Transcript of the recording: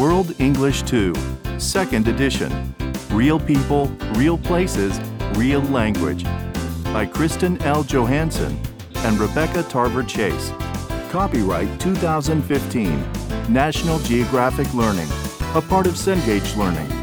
World English 2, Second Edition. Real People, Real Places, Real Language. By Kristin L. Johannsen and Rebecca Tarver Chase. Copyright 2015. National Geographic Learning, a part of Cengage Learning.